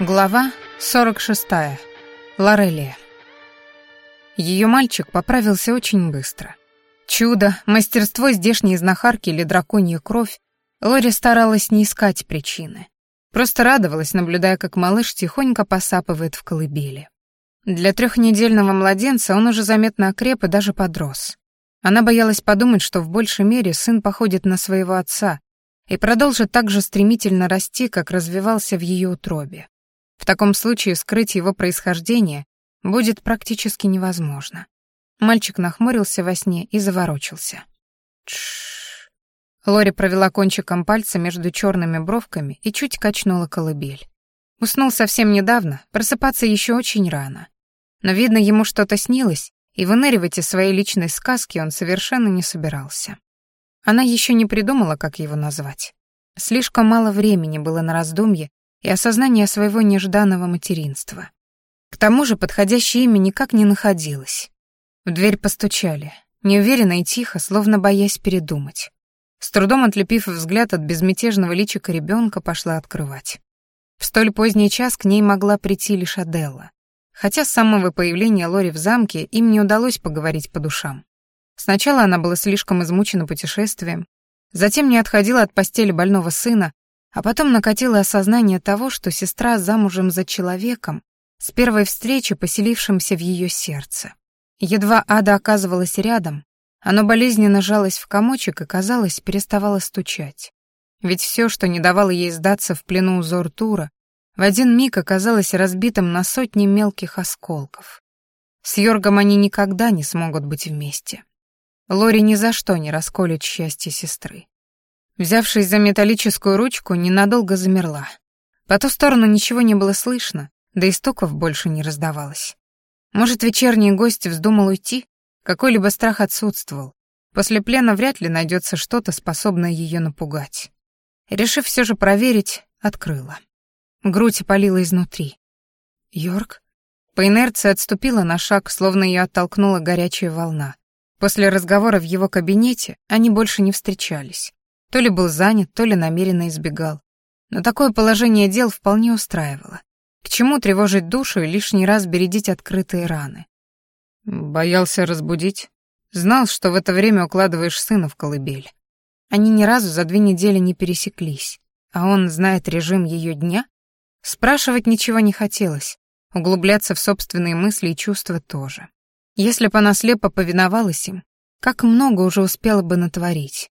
Глава 46. Лорелия. Ее мальчик поправился очень быстро. Чудо, мастерство здешней знахарки или драконья кровь, Лори старалась не искать причины. Просто радовалась, наблюдая, как малыш тихонько посапывает в колыбели. Для трехнедельного младенца он уже заметно окреп и даже подрос. Она боялась подумать, что в большей мере сын походит на своего отца и продолжит так же стремительно расти, как развивался в ее утробе. В таком случае скрыть его происхождение будет практически невозможно. Мальчик нахмурился во сне и заворочился. Тш. Лори провела кончиком пальца между черными бровками и чуть качнула колыбель. Уснул совсем недавно, просыпаться еще очень рано. Но, видно, ему что-то снилось, и выныривать из своей личной сказки он совершенно не собирался. Она еще не придумала, как его назвать. Слишком мало времени было на раздумье и осознание своего нежданного материнства. К тому же подходящее имя никак не находилось. В дверь постучали, неуверенно и тихо, словно боясь передумать. С трудом отлепив взгляд от безмятежного личика ребенка, пошла открывать. В столь поздний час к ней могла прийти лишь Аделла. Хотя с самого появления Лори в замке им не удалось поговорить по душам. Сначала она была слишком измучена путешествием, затем не отходила от постели больного сына, а потом накатило осознание того, что сестра замужем за человеком, с первой встречи поселившимся в ее сердце. Едва Ада оказывалась рядом, оно болезненно жалось в комочек и, казалось, переставало стучать. Ведь все, что не давало ей сдаться в плену узор Тура, в один миг оказалось разбитым на сотни мелких осколков. С Йоргом они никогда не смогут быть вместе. Лори ни за что не расколет счастье сестры. Взявшись за металлическую ручку, ненадолго замерла. По ту сторону ничего не было слышно, да и стуков больше не раздавалось. Может, вечерний гость вздумал уйти? Какой-либо страх отсутствовал. После плена вряд ли найдется что-то, способное ее напугать. Решив все же проверить, открыла. Грудь опалила изнутри. Йорк? По инерции отступила на шаг, словно ее оттолкнула горячая волна. После разговора в его кабинете они больше не встречались. То ли был занят, то ли намеренно избегал. Но такое положение дел вполне устраивало. К чему тревожить душу и лишний раз бередить открытые раны? Боялся разбудить. Знал, что в это время укладываешь сына в колыбель. Они ни разу за две недели не пересеклись, а он знает режим ее дня? Спрашивать ничего не хотелось, углубляться в собственные мысли и чувства тоже. Если бы она слепо повиновалась им, как много уже успела бы натворить.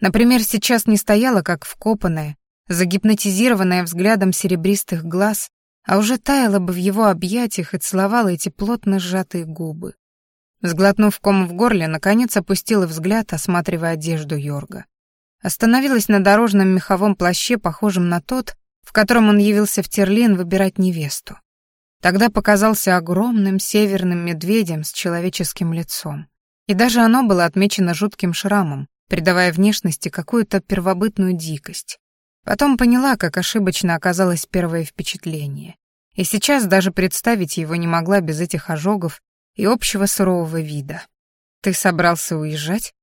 Например, сейчас не стояла как вкопанная, загипнотизированная взглядом серебристых глаз, а уже таяла бы в его объятиях и целовала эти плотно сжатые губы. Сглотнув ком в горле, наконец опустила взгляд, осматривая одежду Йорга. Остановилась на дорожном меховом плаще, похожем на тот, в котором он явился в Терлин выбирать невесту. Тогда показался огромным северным медведем с человеческим лицом. И даже оно было отмечено жутким шрамом, придавая внешности какую-то первобытную дикость. Потом поняла, как ошибочно оказалось первое впечатление. И сейчас даже представить его не могла без этих ожогов и общего сурового вида. «Ты собрался уезжать?»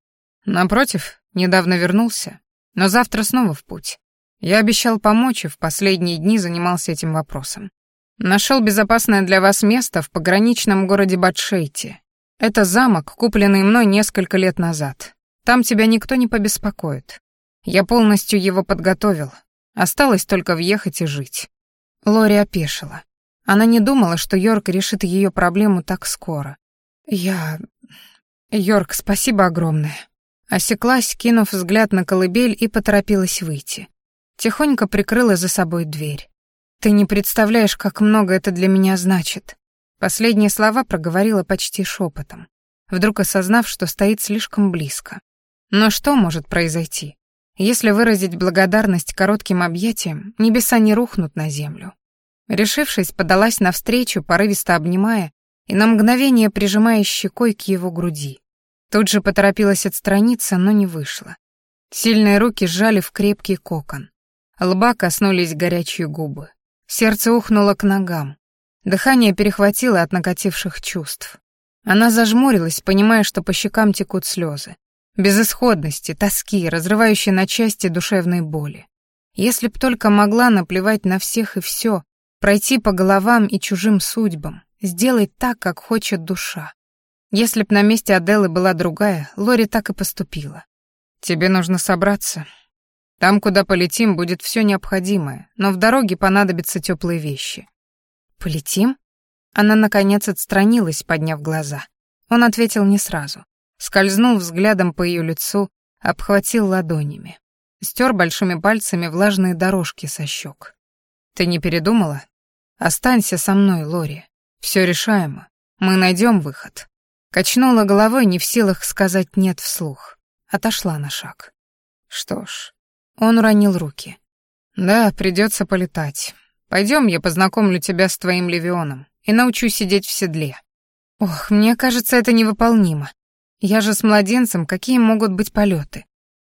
«Напротив, недавно вернулся, но завтра снова в путь. Я обещал помочь и в последние дни занимался этим вопросом. Нашел безопасное для вас место в пограничном городе Батшейте. Это замок, купленный мной несколько лет назад. Там тебя никто не побеспокоит. Я полностью его подготовил. Осталось только въехать и жить». Лори опешила. Она не думала, что Йорк решит ее проблему так скоро. «Я... Йорк, спасибо огромное». Осеклась, кинув взгляд на колыбель и поторопилась выйти. Тихонько прикрыла за собой дверь. «Ты не представляешь, как много это для меня значит». Последние слова проговорила почти шепотом, вдруг осознав, что стоит слишком близко. Но что может произойти? Если выразить благодарность коротким объятием, небеса не рухнут на землю. Решившись, подалась навстречу, порывисто обнимая и на мгновение прижимая щекой к его груди. Тут же поторопилась отстраниться, но не вышло. Сильные руки сжали в крепкий кокон. Лба коснулись горячие губы. Сердце ухнуло к ногам. Дыхание перехватило от накативших чувств. Она зажмурилась, понимая, что по щекам текут слезы безысходности, тоски, разрывающей на части душевной боли. Если б только могла наплевать на всех и все, пройти по головам и чужим судьбам, сделать так, как хочет душа. Если б на месте Аделы была другая, Лори так и поступила. «Тебе нужно собраться. Там, куда полетим, будет все необходимое, но в дороге понадобятся теплые вещи». «Полетим?» Она, наконец, отстранилась, подняв глаза. Он ответил не сразу. Скользнул взглядом по ее лицу, обхватил ладонями. Стер большими пальцами влажные дорожки со щек. «Ты не передумала? Останься со мной, Лори. Все решаемо. Мы найдем выход». Качнула головой, не в силах сказать «нет» вслух. Отошла на шаг. Что ж, он уронил руки. «Да, придется полетать. Пойдем, я познакомлю тебя с твоим Левионом и научу сидеть в седле». Ох, мне кажется, это невыполнимо. Я же с младенцем, какие могут быть полеты?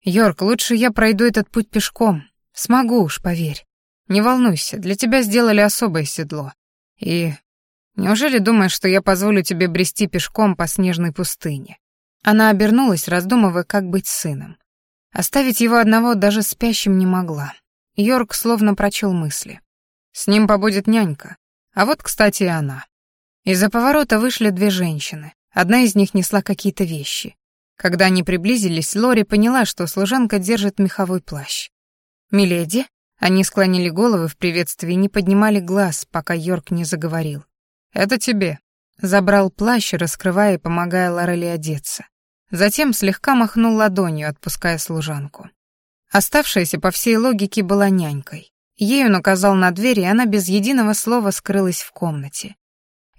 Йорк, лучше я пройду этот путь пешком. Смогу уж, поверь. Не волнуйся, для тебя сделали особое седло. И неужели думаешь, что я позволю тебе брести пешком по снежной пустыне? Она обернулась, раздумывая, как быть с сыном. Оставить его одного даже спящим не могла. Йорк словно прочел мысли. С ним побудет нянька. А вот, кстати, и она. Из-за поворота вышли две женщины. Одна из них несла какие-то вещи. Когда они приблизились, Лори поняла, что служанка держит меховой плащ. «Миледи?» Они склонили головы в приветствии и не поднимали глаз, пока Йорк не заговорил. «Это тебе». Забрал плащ, раскрывая и помогая Лорели одеться. Затем слегка махнул ладонью, отпуская служанку. Оставшаяся, по всей логике, была нянькой. Ей он указал на дверь, и она без единого слова скрылась в комнате.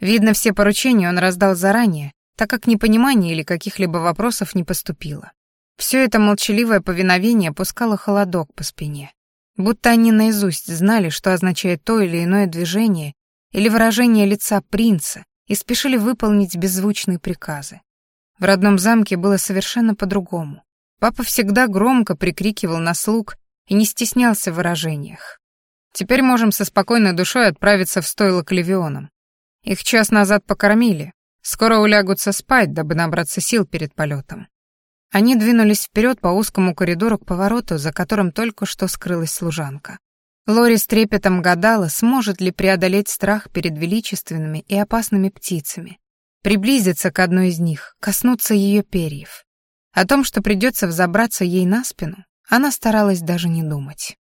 Видно, все поручения он раздал заранее, так как непонимания или каких-либо вопросов не поступило. Все это молчаливое повиновение пускало холодок по спине. Будто они наизусть знали, что означает то или иное движение или выражение лица принца, и спешили выполнить беззвучные приказы. В родном замке было совершенно по-другому. Папа всегда громко прикрикивал на слуг и не стеснялся в выражениях. Теперь можем со спокойной душой отправиться в стойло к Левионам. Их час назад покормили. Скоро улягутся спать, дабы набраться сил перед полетом. Они двинулись вперед по узкому коридору к повороту, за которым только что скрылась служанка. Лори с трепетом гадала, сможет ли преодолеть страх перед величественными и опасными птицами, приблизиться к одной из них, коснуться ее перьев. О том, что придется взобраться ей на спину, она старалась даже не думать.